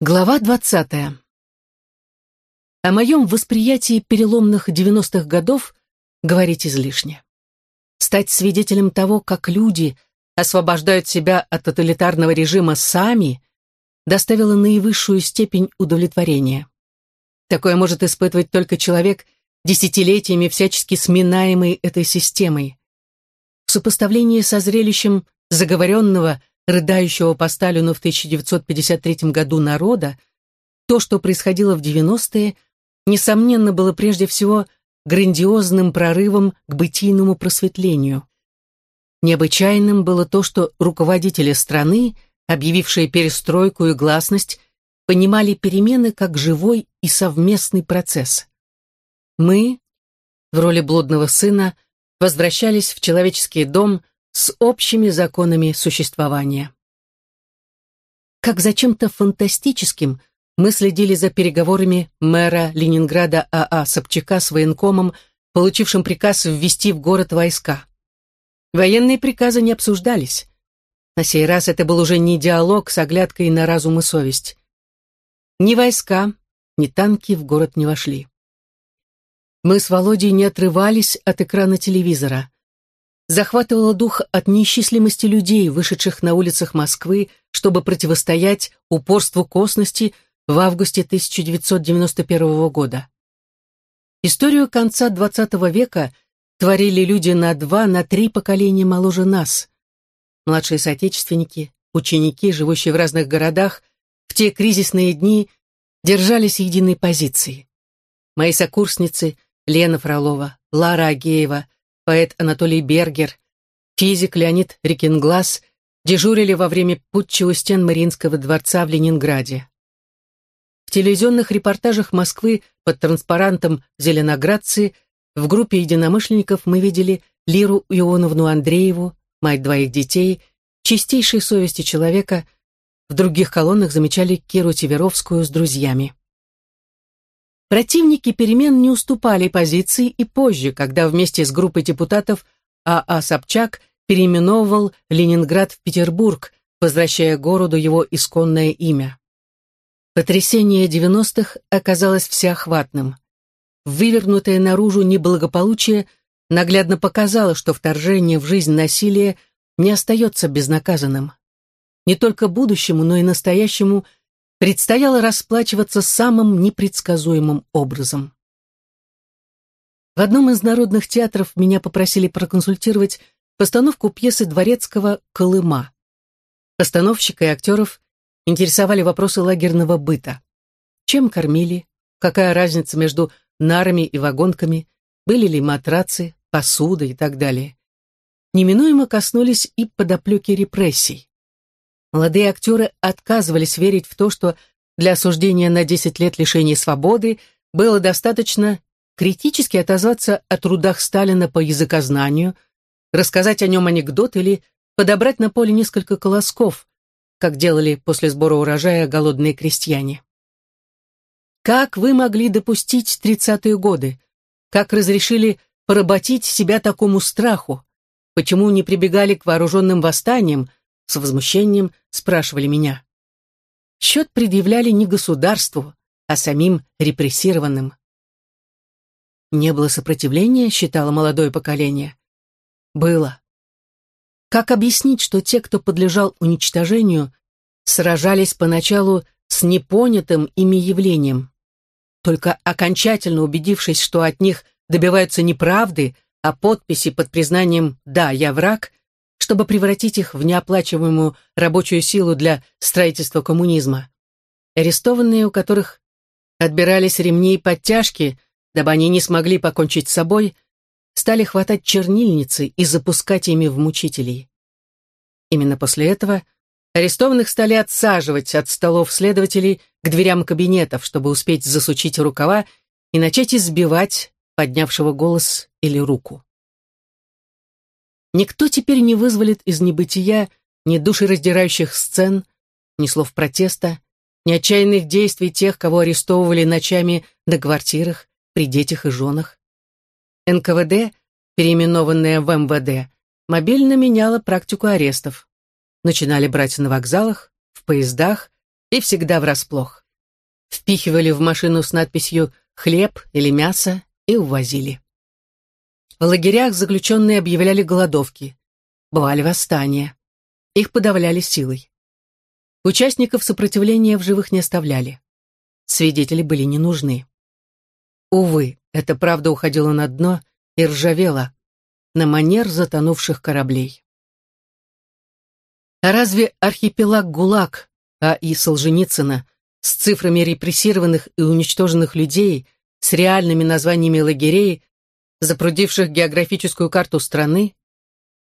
Глава двадцатая. О моем восприятии переломных девяностых годов говорить излишне. Стать свидетелем того, как люди освобождают себя от тоталитарного режима сами, доставило наивысшую степень удовлетворения. Такое может испытывать только человек, десятилетиями всячески сминаемый этой системой. В сопоставлении со зрелищем заговоренного – рыдающего по Сталину в 1953 году народа, то, что происходило в 90-е, несомненно, было прежде всего грандиозным прорывом к бытийному просветлению. Необычайным было то, что руководители страны, объявившие перестройку и гласность, понимали перемены как живой и совместный процесс. Мы, в роли блудного сына, возвращались в человеческий дом – с общими законами существования. Как за чем-то фантастическим мы следили за переговорами мэра Ленинграда А.А. Собчака с военкомом, получившим приказ ввести в город войска. Военные приказы не обсуждались. На сей раз это был уже не диалог с оглядкой на разум и совесть. Ни войска, ни танки в город не вошли. Мы с Володей не отрывались от экрана телевизора захватывало дух от неисчислимости людей, вышедших на улицах Москвы, чтобы противостоять упорству косности в августе 1991 года. Историю конца XX века творили люди на два, на три поколения моложе нас. Младшие соотечественники, ученики, живущие в разных городах, в те кризисные дни держались единой позиции. Мои сокурсницы Лена Фролова, Лара Агеева, поэт Анатолий Бергер, физик Леонид Рикенглас дежурили во время путча у стен Мариинского дворца в Ленинграде. В телевизионных репортажах Москвы под транспарантом «Зеленоградцы» в группе единомышленников мы видели Лиру Ионовну Андрееву, мать двоих детей, чистейшей совести человека, в других колоннах замечали Киру Тиверовскую с друзьями. Противники перемен не уступали позиции и позже, когда вместе с группой депутатов А.А. Собчак переименовывал Ленинград в Петербург, возвращая городу его исконное имя. Потрясение 90-х оказалось всеохватным. Вывернутое наружу неблагополучие наглядно показало, что вторжение в жизнь насилия не остается безнаказанным. Не только будущему, но и настоящему – предстояло расплачиваться самым непредсказуемым образом. В одном из народных театров меня попросили проконсультировать постановку пьесы Дворецкого «Колыма». Постановщика и актеров интересовали вопросы лагерного быта. Чем кормили, какая разница между нарами и вагонками, были ли матрацы, посуда и так далее. Неминуемо коснулись и подоплеки репрессий. Молодые актеры отказывались верить в то, что для осуждения на 10 лет лишения свободы было достаточно критически отозваться о трудах Сталина по языкознанию, рассказать о нем анекдот или подобрать на поле несколько колосков, как делали после сбора урожая голодные крестьяне. Как вы могли допустить тридцатые годы? Как разрешили поработить себя такому страху? Почему не прибегали к вооруженным восстаниям, с возмущением спрашивали меня. Счет предъявляли не государству, а самим репрессированным. Не было сопротивления, считало молодое поколение. Было. Как объяснить, что те, кто подлежал уничтожению, сражались поначалу с непонятым ими явлением? Только окончательно убедившись, что от них добиваются неправды, а подписи под признанием «да, я враг», чтобы превратить их в неоплачиваемую рабочую силу для строительства коммунизма. Арестованные, у которых отбирались ремни и подтяжки, дабы они не смогли покончить с собой, стали хватать чернильницы и запускать ими в мучителей. Именно после этого арестованных стали отсаживать от столов следователей к дверям кабинетов, чтобы успеть засучить рукава и начать избивать поднявшего голос или руку. Никто теперь не вызволит из небытия ни душераздирающих сцен, ни слов протеста, ни отчаянных действий тех, кого арестовывали ночами на квартирах, при детях и женах. НКВД, переименованное в МВД, мобильно меняло практику арестов. Начинали брать на вокзалах, в поездах и всегда врасплох. Впихивали в машину с надписью «хлеб» или «мясо» и увозили. В лагерях заключенные объявляли голодовки. Бывали восстания. Их подавляли силой. Участников сопротивления в живых не оставляли. Свидетели были не нужны. Увы, эта правда уходила на дно и ржавела, на манер затонувших кораблей. А разве архипелаг ГУЛАГ, а и Солженицына, с цифрами репрессированных и уничтоженных людей, с реальными названиями лагерей, запрудивших географическую карту страны,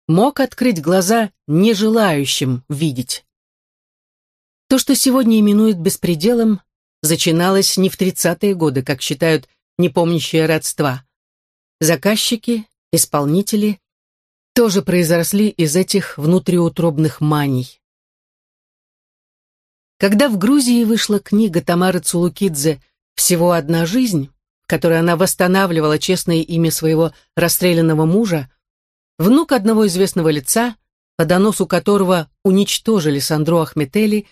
мог открыть глаза нежелающим видеть. То, что сегодня именуют беспределом, зачиналось не в 30-е годы, как считают непомнящие родства. Заказчики, исполнители тоже произросли из этих внутриутробных маний. Когда в Грузии вышла книга Тамары Цулукидзе «Всего одна жизнь», которой она восстанавливала честное имя своего расстрелянного мужа, внук одного известного лица, по доносу которого уничтожили Сандру Ахметели,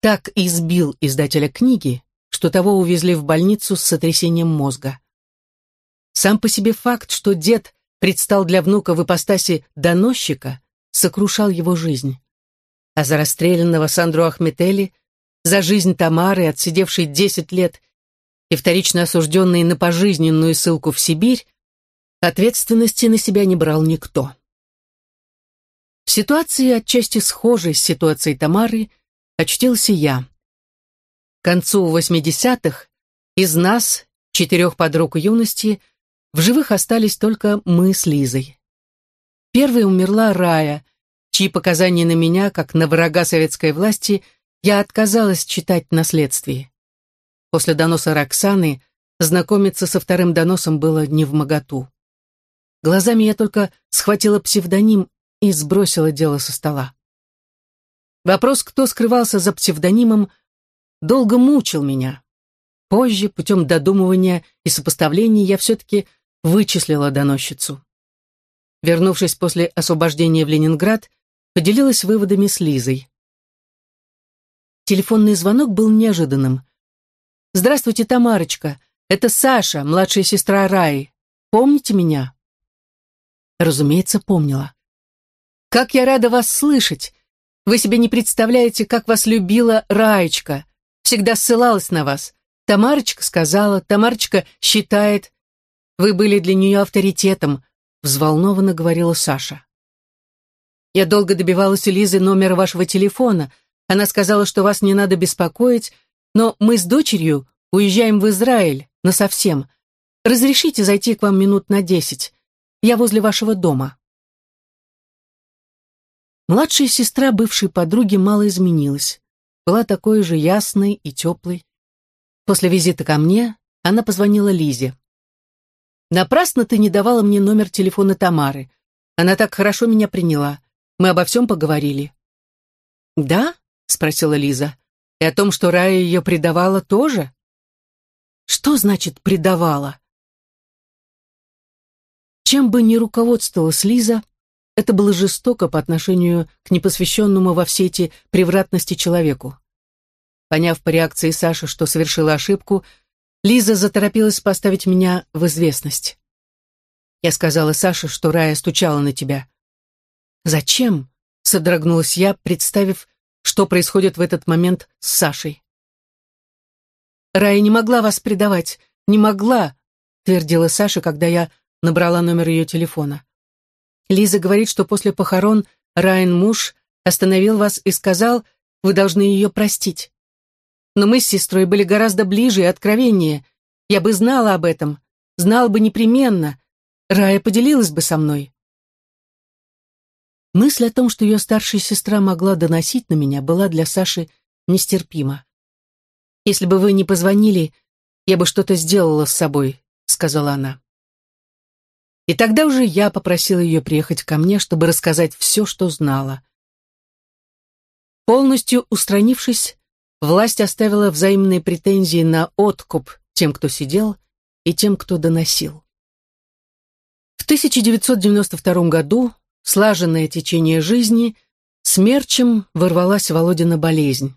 так избил издателя книги, что того увезли в больницу с сотрясением мозга. Сам по себе факт, что дед предстал для внука в ипостаси доносчика, сокрушал его жизнь. А за расстрелянного Сандру Ахметели, за жизнь Тамары, отсидевшей десять лет и вторично осужденной на пожизненную ссылку в Сибирь, ответственности на себя не брал никто. В ситуации, отчасти схожей с ситуацией Тамары, очтился я. К концу 80-х из нас, четырех подруг юности, в живых остались только мы с Лизой. Первой умерла Рая, чьи показания на меня, как на врага советской власти, я отказалась читать наследствие. После доноса Роксаны знакомиться со вторым доносом было не в моготу. Глазами я только схватила псевдоним и сбросила дело со стола. Вопрос, кто скрывался за псевдонимом, долго мучил меня. Позже, путем додумывания и сопоставлений, я все-таки вычислила доносчицу. Вернувшись после освобождения в Ленинград, поделилась выводами с Лизой. Телефонный звонок был неожиданным. «Здравствуйте, Тамарочка. Это Саша, младшая сестра Раи. Помните меня?» Разумеется, помнила. «Как я рада вас слышать! Вы себе не представляете, как вас любила Раечка. Всегда ссылалась на вас. Тамарочка сказала, Тамарочка считает. Вы были для нее авторитетом», — взволнованно говорила Саша. «Я долго добивалась у Лизы номера вашего телефона. Она сказала, что вас не надо беспокоить, но мы с дочерью уезжаем в Израиль насовсем. Разрешите зайти к вам минут на десять. Я возле вашего дома». Младшая сестра бывшей подруги мало изменилась. Была такой же ясной и теплой. После визита ко мне она позвонила Лизе. Напрасно ты не давала мне номер телефона Тамары. Она так хорошо меня приняла. Мы обо всем поговорили». «Да?» — спросила Лиза. «И о том, что Рая ее предавала, тоже?» «Что значит «предавала»?» Чем бы ни руководствовалась Лиза, это было жестоко по отношению к непосвященному во все эти превратности человеку. Поняв по реакции Саши, что совершила ошибку, Лиза заторопилась поставить меня в известность. Я сказала Саше, что Рая стучала на тебя. «Зачем?» — содрогнулась я, представив, что происходит в этот момент с Сашей. «Рая не могла вас предавать, не могла», — твердила Саша, когда я набрала номер ее телефона. «Лиза говорит, что после похорон Райан муж остановил вас и сказал, вы должны ее простить. Но мы с сестрой были гораздо ближе и откровеннее. Я бы знала об этом, знала бы непременно. Рая поделилась бы со мной. Мысль о том, что ее старшая сестра могла доносить на меня, была для Саши нестерпима. «Если бы вы не позвонили, я бы что-то сделала с собой», — сказала она. И тогда уже я попросила ее приехать ко мне, чтобы рассказать все, что знала. Полностью устранившись, власть оставила взаимные претензии на откуп тем, кто сидел, и тем, кто доносил. В 1992 году слаженное течение жизни смерчем ворвалась Володина болезнь.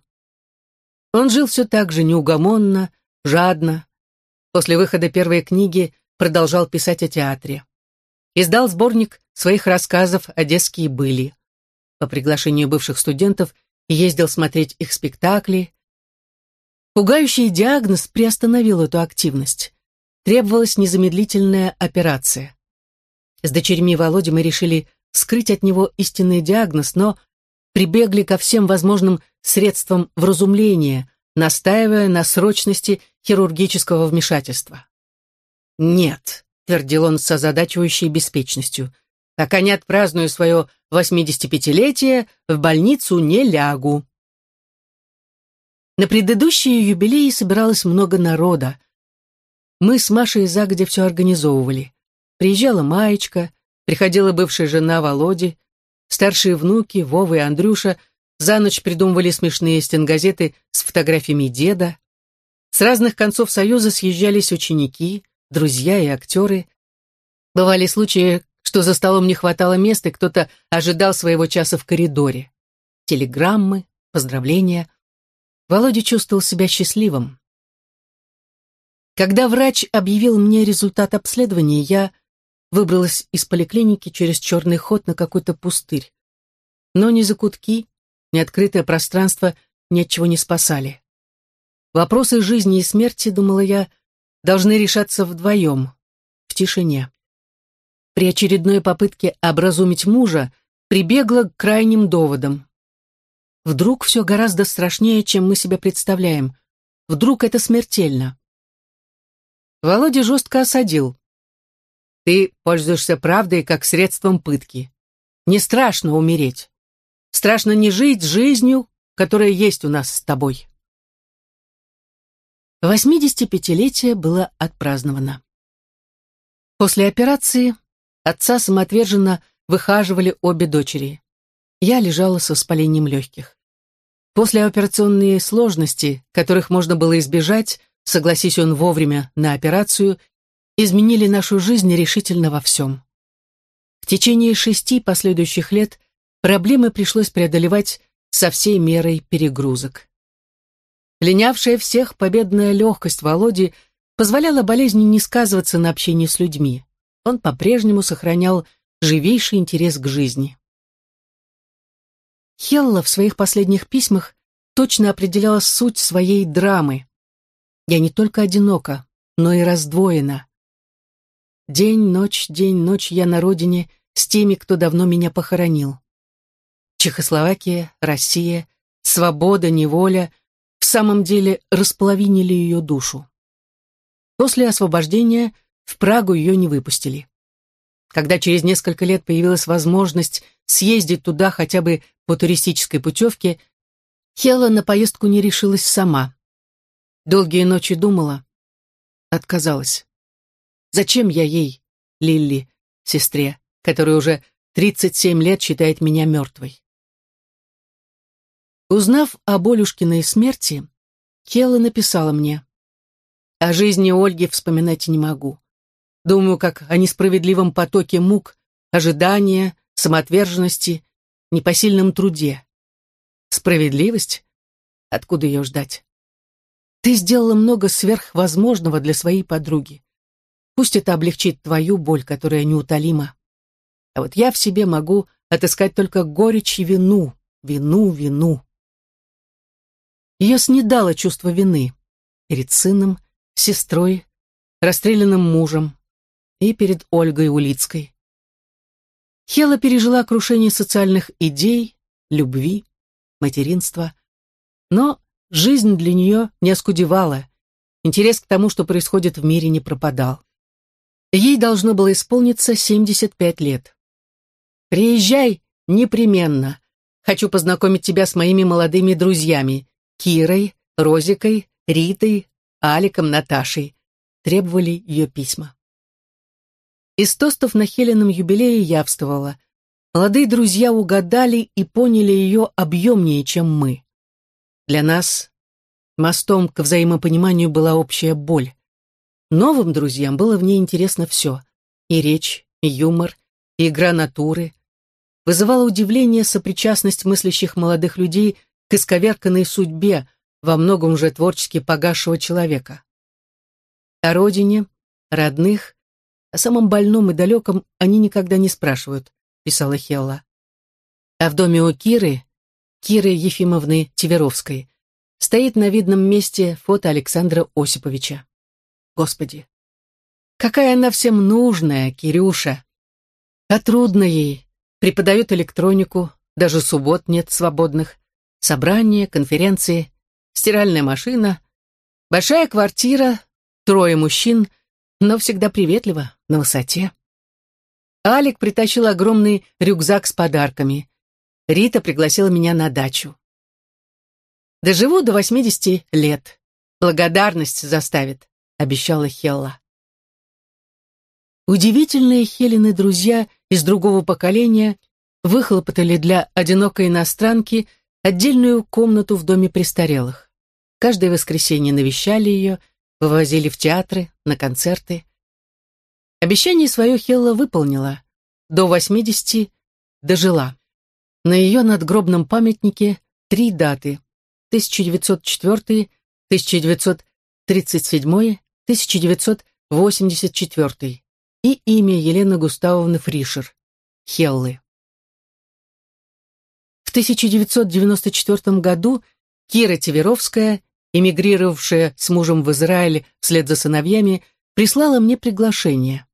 Он жил все так же неугомонно, жадно. После выхода первой книги продолжал писать о театре. Издал сборник своих рассказов «Одесские были». По приглашению бывших студентов ездил смотреть их спектакли. Пугающий диагноз приостановил эту активность. Требовалась незамедлительная операция. С дочерьми Володи мы решили скрыть от него истинный диагноз, но прибегли ко всем возможным средствам вразумления, настаивая на срочности хирургического вмешательства. «Нет», — твердил он с озадачивающей беспечностью, «пока не отпраздную свое 85-летие, в больницу не лягу». На предыдущие юбилеи собиралось много народа. Мы с Машей загодя все организовывали. Приезжала Маечка, приходила бывшая жена Володи, старшие внуки, Вова и Андрюша, за ночь придумывали смешные стенгазеты с фотографиями деда. С разных концов Союза съезжались ученики, друзья и актеры. Бывали случаи, что за столом не хватало места, и кто-то ожидал своего часа в коридоре. Телеграммы, поздравления. Володя чувствовал себя счастливым. Когда врач объявил мне результат обследования, я выбралась из поликлиники через черный ход на какой-то пустырь. Но ни закутки, ни открытое пространство ни от чего не спасали. Вопросы жизни и смерти, думала я, должны решаться вдвоем, в тишине. При очередной попытке образумить мужа прибегла к крайним доводам. Вдруг все гораздо страшнее, чем мы себе представляем. Вдруг это смертельно. Володя жестко осадил. Ты пользуешься правдой как средством пытки. Не страшно умереть. Страшно не жить жизнью, которая есть у нас с тобой. 85-летие было отпраздновано. После операции отца самоотверженно выхаживали обе дочери. Я лежала со воспалением легких. После операционные сложности, которых можно было избежать, согласись он вовремя на операцию, изменили нашу жизнь решительно во всем. В течение шести последующих лет проблемы пришлось преодолевать со всей мерой перегрузок. Линявшая всех победная легкость Володи позволяла болезни не сказываться на общении с людьми. Он по-прежнему сохранял живейший интерес к жизни. Хелла в своих последних письмах точно определяла суть своей драмы. «Я не только одинока, но и раздвоена. День, ночь, день, ночь я на родине с теми, кто давно меня похоронил. Чехословакия, Россия, свобода, неволя в самом деле располовинили ее душу. После освобождения в Прагу ее не выпустили. Когда через несколько лет появилась возможность съездить туда хотя бы по туристической путевке, Хела на поездку не решилась сама. Долгие ночи думала, отказалась. Зачем я ей, Лилли, сестре, которая уже 37 лет считает меня мертвой? Узнав о Болюшкиной смерти, Келла написала мне. О жизни Ольги вспоминать не могу. Думаю, как о несправедливом потоке мук, ожидания, самоотверженности, непосильном труде. Справедливость? Откуда ее ждать? Ты сделала много сверхвозможного для своей подруги. Пусть это облегчит твою боль, которая неутолима. А вот я в себе могу отыскать только горечь и вину, вину, вину. Ее снедало чувство вины перед сыном, сестрой, расстрелянным мужем и перед Ольгой Улицкой. Хела пережила крушение социальных идей, любви, материнства, но жизнь для нее не оскудевала, интерес к тому, что происходит в мире, не пропадал. Ей должно было исполниться 75 лет. «Приезжай непременно. Хочу познакомить тебя с моими молодыми друзьями Кирой, Розикой, Ритой, Аликом, Наташей», требовали ее письма. Из тостов на Хеленом юбилее явствовала. Молодые друзья угадали и поняли ее объемнее, чем мы. Для нас мостом к взаимопониманию была общая боль. Новым друзьям было в ней интересно все. И речь, и юмор, и игра натуры. Вызывала удивление сопричастность мыслящих молодых людей к исковерканной судьбе, во многом уже творчески погасшего человека. О родине, родных, о самом больном и далеком они никогда не спрашивают, писала Хелла. А в доме у Киры, Киры Ефимовны Тиверовской, стоит на видном месте фото Александра Осиповича. Господи, какая она всем нужная, Кирюша! А трудно ей, преподает электронику, даже суббот нет свободных, собрания, конференции, стиральная машина, большая квартира, трое мужчин, но всегда приветливо, на высоте. Алик притащил огромный рюкзак с подарками. Рита пригласила меня на дачу. Доживу до 80 лет. Благодарность заставит, обещала Хелла. Удивительные Хелины друзья из другого поколения выхлопотали для одинокой иностранки отдельную комнату в доме престарелых. Каждое воскресенье навещали ее, вывозили в театры, на концерты. Обещание свое Хелла выполнила. До 80 дожила. На ее надгробном памятнике три даты 1904, 1937, 1984 и имя Елены Густавовны Фришер, Хеллы. В 1994 году Кира Тиверовская, эмигрировавшая с мужем в Израиль вслед за сыновьями, прислала мне приглашение.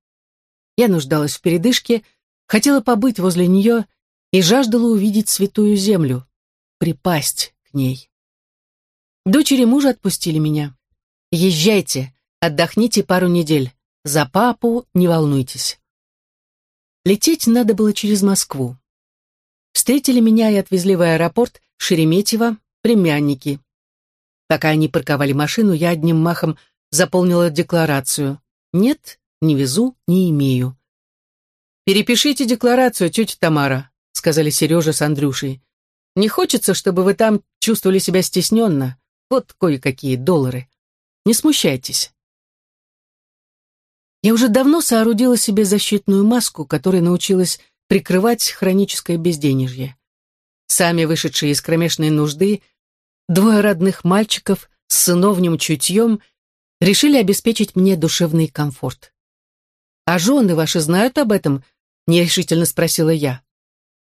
Я нуждалась в передышке, хотела побыть возле нее и жаждала увидеть святую землю, припасть к ней. Дочери мужа отпустили меня. Езжайте, отдохните пару недель. За папу не волнуйтесь. Лететь надо было через Москву. Встретили меня и отвезли в аэропорт Шереметьево, племянники. Пока они парковали машину, я одним махом заполнила декларацию. Нет, не везу, не имею. «Перепишите декларацию, тетя Тамара», — сказали Сережа с Андрюшей. «Не хочется, чтобы вы там чувствовали себя стесненно. Вот кое-какие доллары. Не смущайтесь. Я уже давно соорудила себе защитную маску, которая научилась прикрывать хроническое безденежье. Сами вышедшие из кромешной нужды, двое родных мальчиков с сыновним чутьем решили обеспечить мне душевный комфорт. «А жены ваши знают об этом?» — нерешительно спросила я.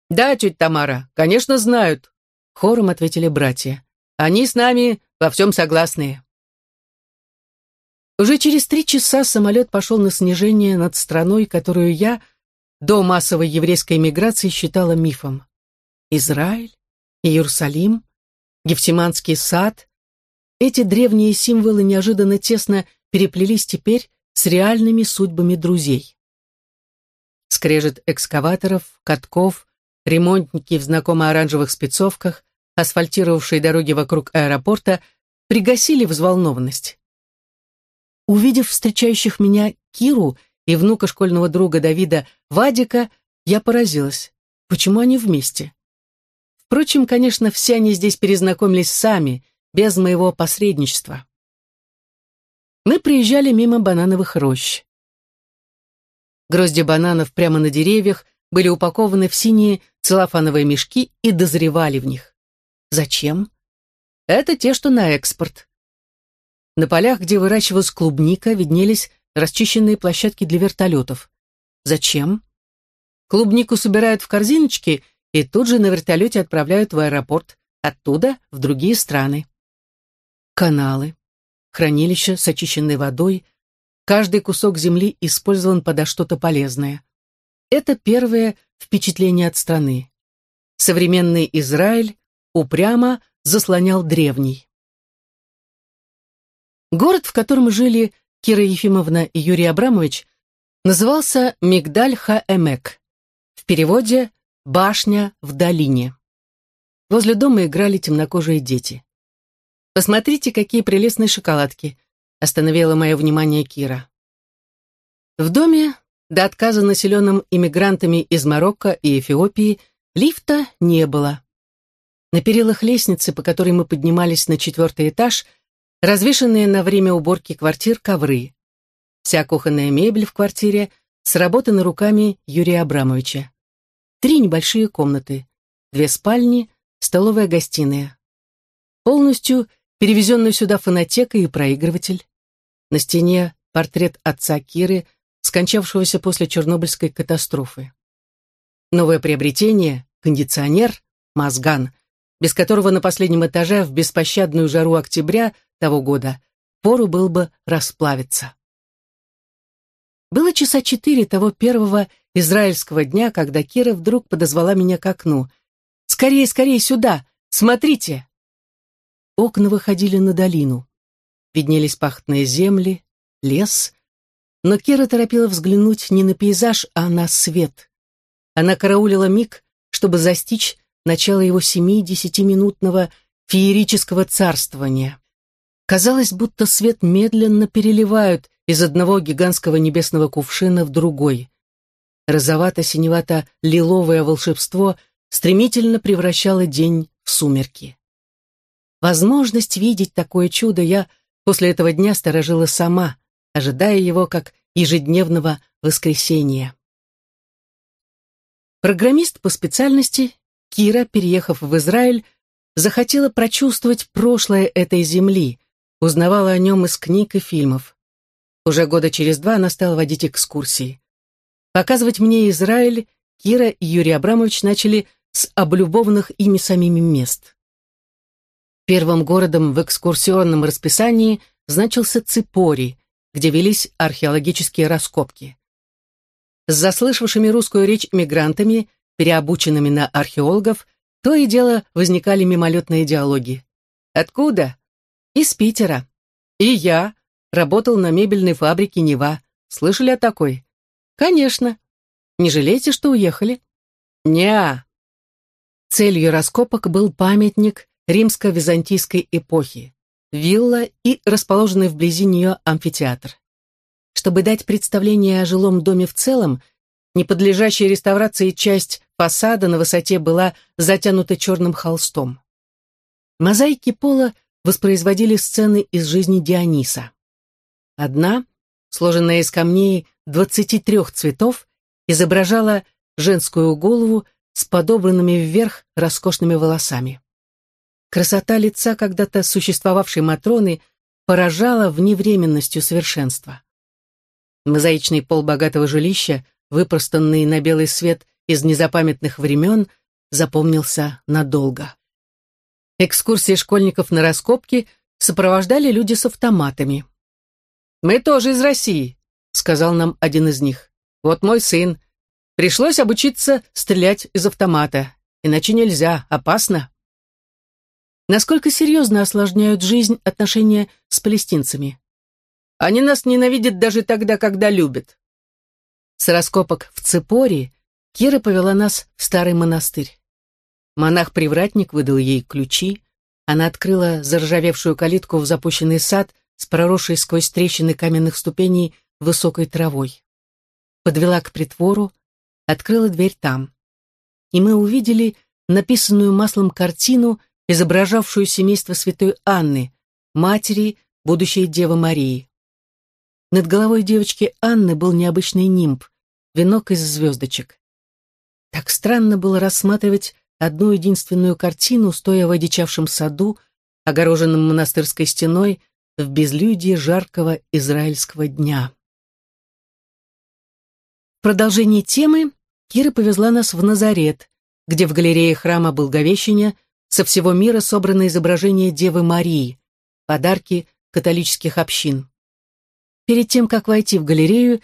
«Да, тетя Тамара, конечно, знают», — хором ответили братья. «Они с нами во всем согласны. Уже через три часа самолет пошел на снижение над страной, которую я до массовой еврейской миграции считала мифом. Израиль, Иерусалим, Гефсиманский сад — эти древние символы неожиданно тесно переплелись теперь с реальными судьбами друзей. Скрежет экскаваторов, катков, ремонтники в знакомо-оранжевых спецовках, асфальтировавшие дороги вокруг аэропорта, пригасили взволнованность. Увидев встречающих меня Киру и внука школьного друга Давида Вадика, я поразилась. Почему они вместе? Впрочем, конечно, все они здесь перезнакомились сами, без моего посредничества. Мы приезжали мимо банановых рощ. Грозди бананов прямо на деревьях были упакованы в синие целлофановые мешки и дозревали в них. Зачем? Это те, что на экспорт. На полях, где выращивалась клубника, виднелись расчищенные площадки для вертолетов. Зачем? Клубнику собирают в корзиночки и тут же на вертолете отправляют в аэропорт, оттуда в другие страны. Каналы, хранилища с очищенной водой, каждый кусок земли использован подо что-то полезное. Это первое впечатление от страны. Современный Израиль упрямо заслонял древний. Город, в котором жили Кира Ефимовна и Юрий Абрамович, назывался Мигдаль-Ха-Эмек. В переводе «Башня в долине». Возле дома играли темнокожие дети. «Посмотрите, какие прелестные шоколадки», — остановила мое внимание Кира. В доме, до отказа населенным иммигрантами из Марокко и Эфиопии, лифта не было. На перилах лестницы, по которой мы поднимались на четвертый этаж, развешанные на время уборки квартир ковры. Вся кухонная мебель в квартире сработана руками Юрия Абрамовича. Три небольшие комнаты, две спальни, столовая-гостиная. Полностью перевезенная сюда фонотека и проигрыватель. На стене портрет отца Киры, скончавшегося после Чернобыльской катастрофы. Новое приобретение — кондиционер, мазган, без которого на последнем этаже в беспощадную жару октября того года пору был бы расплавиться. Было часа четыре того первого израильского дня, когда Кира вдруг подозвала меня к окну. «Скорее, скорее сюда! Смотрите!» Окна выходили на долину. Виднелись пахтные земли, лес. Но Кира торопила взглянуть не на пейзаж, а на свет. Она караулила миг, чтобы застичь начало его семи-десятиминутного феерического царствования. Казалось, будто свет медленно переливают из одного гигантского небесного кувшина в другой. Розовато-синевато-лиловое волшебство стремительно превращало день в сумерки. Возможность видеть такое чудо я после этого дня сторожила сама, ожидая его как ежедневного воскресения. Программист по специальности, Кира, переехав в Израиль, захотела прочувствовать прошлое этой земли, узнавала о нем из книг и фильмов. Уже года через два она стала водить экскурсии. Показывать мне Израиль Кира и Юрий Абрамович начали с облюбованных ими самими мест. Первым городом в экскурсионном расписании значился Ципори, где велись археологические раскопки. С заслышавшими русскую речь мигрантами, переобученными на археологов, то и дело возникали мимолетные диалоги. «Откуда?» «Из Питера». «И я. Работал на мебельной фабрике «Нева». Слышали о такой?» «Конечно. Не жалеете, что уехали?» «Не-а». Целью раскопок был памятник римско-византийской эпохи, вилла и расположенный вблизи нее амфитеатр. Чтобы дать представление о жилом доме в целом, не подлежащая реставрации часть фасада на высоте была затянута черным холстом. Мозаики пола воспроизводили сцены из жизни Диониса. Одна, сложенная из камней 23 цветов, изображала женскую голову с подобранными вверх роскошными волосами. Красота лица когда-то существовавшей Матроны поражала вневременностью совершенства. Мозаичный пол богатого жилища, выпростанный на белый свет из незапамятных времен, запомнился надолго. Экскурсии школьников на раскопки сопровождали люди с автоматами. «Мы тоже из России», — сказал нам один из них. «Вот мой сын. Пришлось обучиться стрелять из автомата. Иначе нельзя, опасно». Насколько серьезно осложняют жизнь отношения с палестинцами? Они нас ненавидят даже тогда, когда любят. С раскопок в Цепоре Кира повела нас в старый монастырь. Монах-привратник выдал ей ключи. Она открыла заржавевшую калитку в запущенный сад с проросшей сквозь трещины каменных ступеней высокой травой. Подвела к притвору, открыла дверь там. И мы увидели написанную маслом картину изображавшую семейство святой Анны, матери будущей Девы Марии. Над головой девочки Анны был необычный нимб, венок из звездочек. Так странно было рассматривать одну единственную картину, стоя в одичавшем саду, огороженном монастырской стеной, в безлюдии жаркого израильского дня. В продолжении темы Кира повезла нас в Назарет, где в галерее храма Благовещения со всего мира собраны изображения Девы Марии, подарки католических общин. Перед тем, как войти в галерею,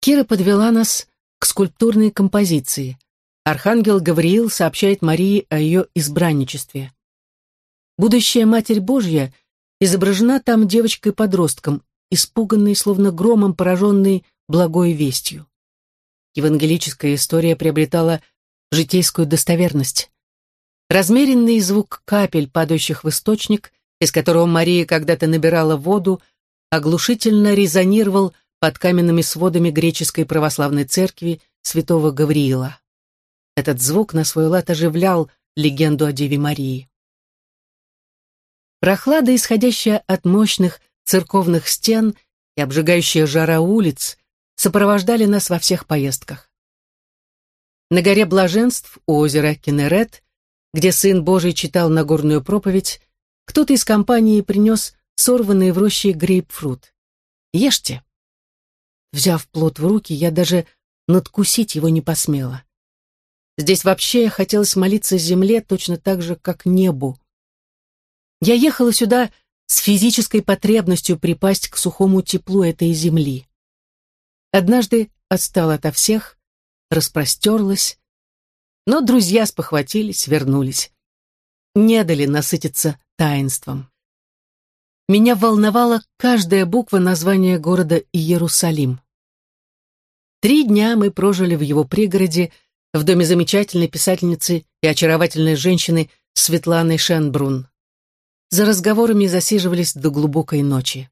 Кира подвела нас к скульптурной композиции. Архангел Гавриил сообщает Марии о ее избранничестве. Будущая Матерь Божья изображена там девочкой-подростком, испуганной, словно громом пораженной благой вестью. Евангелическая история приобретала житейскую достоверность. Размеренный звук капель, падающих в источник, из которого Мария когда-то набирала воду, оглушительно резонировал под каменными сводами греческой православной церкви святого Гавриила. Этот звук на свой лад оживлял легенду о Деве Марии. Прохлада, исходящая от мощных церковных стен и обжигающая жара улиц, сопровождали нас во всех поездках. На горе Блаженств у озера Кенерет где Сын Божий читал Нагорную проповедь, кто-то из компании принес сорванный в роще грейпфрут. Ешьте. Взяв плод в руки, я даже надкусить его не посмела. Здесь вообще хотелось молиться земле точно так же, как небу. Я ехала сюда с физической потребностью припасть к сухому теплу этой земли. Однажды отстала ото всех, распростерлась, но друзья спохватились, вернулись. Не дали насытиться таинством. Меня волновала каждая буква названия города Иерусалим. Три дня мы прожили в его пригороде, в доме замечательной писательницы и очаровательной женщины Светланы Шенбрун. За разговорами засиживались до глубокой ночи.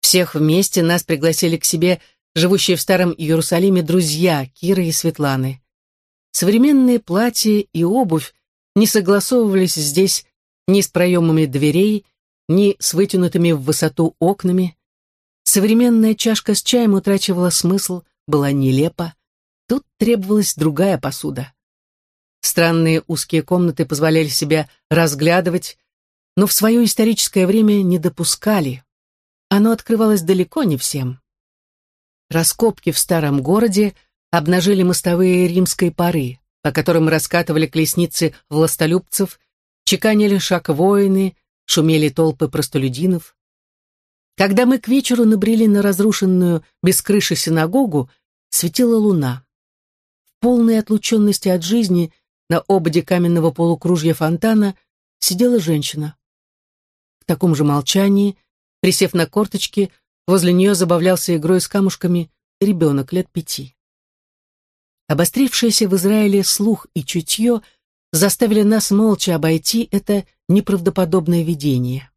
Всех вместе нас пригласили к себе живущие в Старом Иерусалиме друзья Киры и Светланы. Современные платья и обувь не согласовывались здесь ни с проемами дверей, ни с вытянутыми в высоту окнами. Современная чашка с чаем утрачивала смысл, была нелепа. Тут требовалась другая посуда. Странные узкие комнаты позволяли себя разглядывать, но в свое историческое время не допускали. Оно открывалось далеко не всем. Раскопки в старом городе обнажили мостовые римской поры, по которым раскатывали колесницы властолюбцев, чеканили шаг воины, шумели толпы простолюдинов. Когда мы к вечеру набрели на разрушенную без крыши синагогу, светила луна. Полной отлученности от жизни на ободе каменного полукружья фонтана сидела женщина. В таком же молчании, присев на корточки, возле нее забавлялся игрой с камушками ребенок лет пяти. Обострившиеся в Израиле слух и чутье заставили нас молча обойти это неправдоподобное видение.